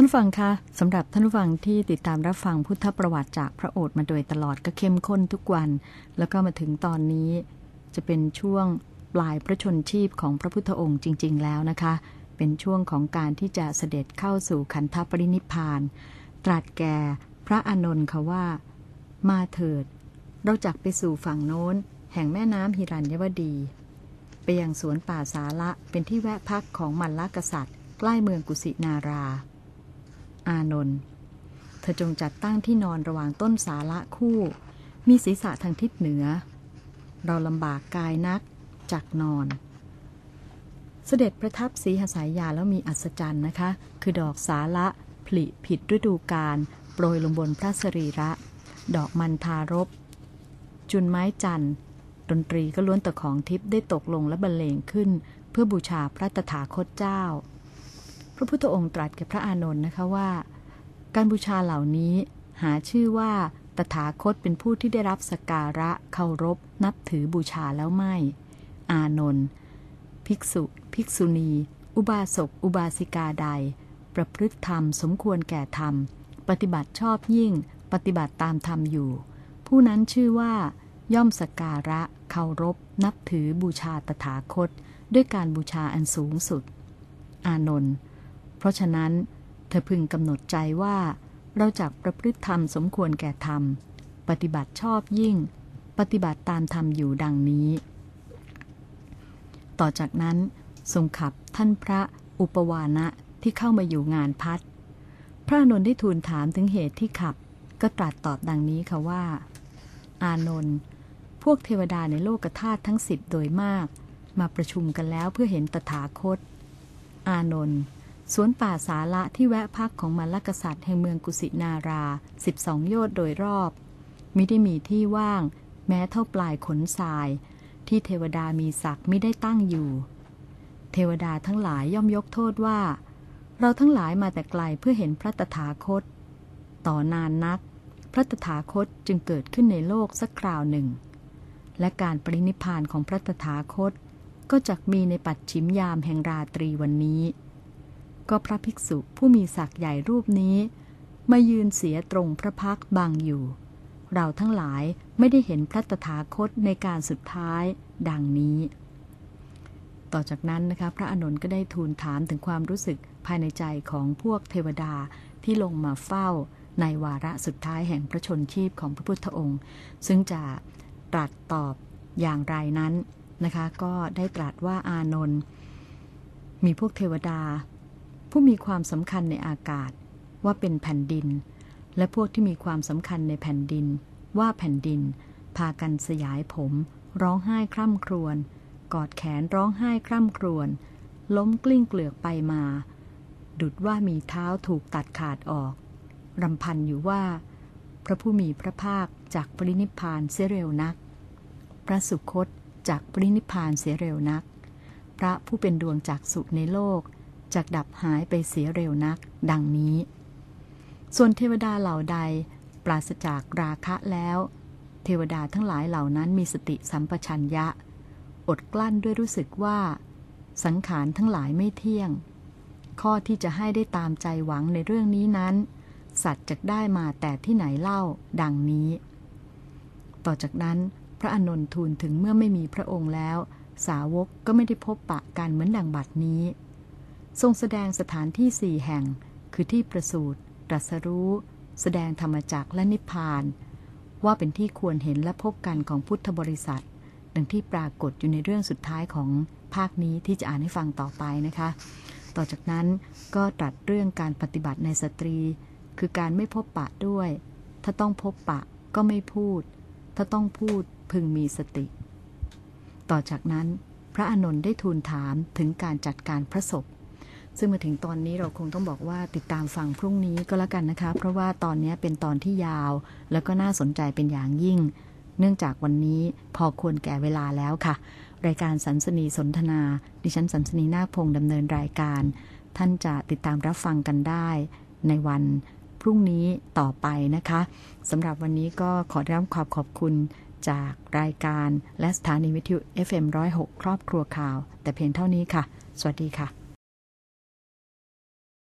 ท่านฟังคะสำหรับท่านฟังที่ติดตามรับฟังพุทธประวัติจากพระโอษฐ์มาโดยตลอดก็เข้มข้นทุกวัน แล้วก็มาถึงตอนนี้ จะเป็นช่วงปลายพระชนชีพของพระพุทธองค์จริง ๆ แล้วนะคะ เป็นช่วงของการที่จะเสด็จเข้าสู่ขันธปรินิพาน ตรัสแก่พระอานนท์ค่ะว่า มาเถิด เราจักไปสู่ฝั่งโน้น แห่งแม่น้ำหิรัญยวดี ไปยังสวนป่าสาละเป็นที่แวะพักของมัลลกษัตริย์ ใกล้เมืองกุสินารา อานนท์เธอจงจัดตั้งที่นอนระหว่างต้นสาละคู่ มีศีรษะทางทิศเหนือ เราลำบากกายนักจักนอน เสด็จประทับสีหสายยาแล้วมีอัศจรรย์นะคะ คือดอกสาละผลิผิดฤดูกาลโปรยลงบนพระสรีระ ดอกมันทารบ จุนไม้จันทร์ดนตรีก็ล้วนแต่ของทิพย์ได้ตกลงและบรรเลงขึ้น เพื่อบูชาพระตถาคตเจ้า พระพุทธองค์ตรัสแก่พระอานนท์นะคะว่า การบูชาเหล่านี้หาชื่อว่าตถาคตเป็นผู้ที่ได้รับสการะเคารพ นับถือบูชาแล้วไม่ อานนท์ภิกษุ ภิกษุณี อุบาสก อุบาสิกาใด ประพฤติธรรมสมควรแก่ธรรม ปฏิบัติชอบยิ่ง ปฏิบัติตามธรรมอยู่ ผู้นั้นชื่อว่า ย่อมสการะเคารพ นับถือบูชาตถาคต ด้วยการบูชาอันสูงสุด อานนท์ เพราะฉะนั้น เธอพึงกำหนดใจว่า เราจักประพฤติธรรมสมควรแก่ธรรม ปฏิบัติชอบยิ่ง ปฏิบัติตามธรรมอยู่ดังนี้ ต่อจากนั้น ทรงขับท่านพระอุปวานะที่เข้ามาอยู่งานพัดพระอนนท์ได้ทูลถามถึงเหตุที่ขับ ก็ตรัสตอบดังนี้ค่ะว่า อานนท์พวกเทวดาในโลกธาตุทั้งสิบโดยมาก มาประชุมกันแล้วเพื่อเห็นตถาคต อานนท์ สวนป่าสาละที่แวะพักของมัลลกษัตริย์แห่งเมืองกุสินาราสิบสองโยชน์โดยรอบ มิได้มีที่ว่าง แม้เท่าปลายขนทราย ที่เทวดามีศักดิ์ไม่ได้ตั้งอยู่ เทวดาทั้งหลายย่อมยกโทษว่า เราทั้งหลายมาแต่ไกลเพื่อเห็นพระตถาคต ต่อนานนัก พระตถาคตจึงเกิดขึ้นในโลกสักคราวหนึ่ง และการปรินิพพานของพระตถาคต ก็จักมีในปัจฉิมยามแห่งราตรีวันนี้ ก็พระภิกษุผู้มีศักย์ใหญ่รูปนี้ มายืนเสียตรงพระพักบังอยู่ เราทั้งหลายไม่ได้เห็นพระตถาคตในการสุดท้ายดังนี้ ต่อจากนั้นนะคะพระอานนก็ได้ทูลถามถึงความรู้สึกภายในใจของพวกเทวดาที่ลงมาเฝ้าในวาระสุดท้ายแห่งพระชนชีพของพระพุทธองค์ ซึ่งจะตรัสตอบอย่างไรนั้นนะคะ ก็ได้ตรัสว่าอานนท์มีพวกเทวดา ผู้มีความสำคัญในอากาศ ว่าเป็นแผ่นดิน และพวกที่มีความสำคัญในแผ่นดิน ว่าแผ่นดิน พากันสยายผม ร้องไห้คร่ำครวญกอดแขนร้องไห้คร่ำครวญล้มกลิ้งเกลือกไปมา ดุดว่ามีเท้าถูกตัดขาดออกรำพันอยู่ว่า พระผู้มีพระภาคจากปรินิพานเสียเร็วนัก พระสุคตจากปรินิพานเสียเร็วนัก พระผู้เป็นดวงจากสุในโลก จากดับหายไปเสียเร็วนัก ดังนี้ ส่วนเทวดาเหล่าใด ปราศจากราคะแล้ว เทวดาทั้งหลายเหล่านั้นมีสติสัมปชัญญะ อดกลั้นด้วยรู้สึกว่า สังขารทั้งหลายไม่เที่ยง ข้อที่จะให้ได้ตามใจหวังในเรื่องนี้นั้น สัตว์จะได้มาแต่ที่ไหนเล่า ดังนี้ ต่อจากนั้นพระอนนท์ทูลถึงเมื่อไม่มีพระองค์แล้ว สาวกก็ไม่ได้พบปะกันเหมือนดังบัดนี้ ทรงแสดงสถานที่สี่แห่ง คือที่ประสูตรตรัสรู้ แสดงธรรมจักและนิพพาน ว่าเป็นที่ควรเห็นและพบกันของพุทธบริษัท ดังที่ปรากฏอยู่ในเรื่องสุดท้ายของภาคนี้ที่จะอ่านให้ฟังต่อไปนะคะ ต่อจากนั้นก็ตรัสเรื่องการปฏิบัติในสตรี คือการไม่พบปะด้วย ถ้าต้องพบปะก็ไม่พูด ถ้าต้องพูดพึงมีสติ ต่อจากนั้น พระอนนท์ได้ทูลถามถึงการจัดการพระศพ ซึ่งมาถึงตอนนี้เราคงต้องบอกว่าติดตามฟังพรุ่งนี้ก็แล้วกันนะคะ เพราะว่าตอนนี้เป็นตอนที่ยาว แล้วก็น่าสนใจเป็นอย่างยิ่ง เนื่องจากวันนี้พอควรแก่เวลาแล้วค่ะ รายการสันสนีสนทนา ดิฉันสันสนีนาคพงศ์ดำเนินรายการ ท่านจะติดตามรับฟังกันได้ในวันพรุ่งนี้ต่อไปนะคะสำหรับวันนี้ก็ขอได้รับความขอบคุณจากรายการและสถานีวิทยุ FM106 ครอบครัวข่าว แต่เพียงเท่านี้ค่ะ สวัสดีค่ะ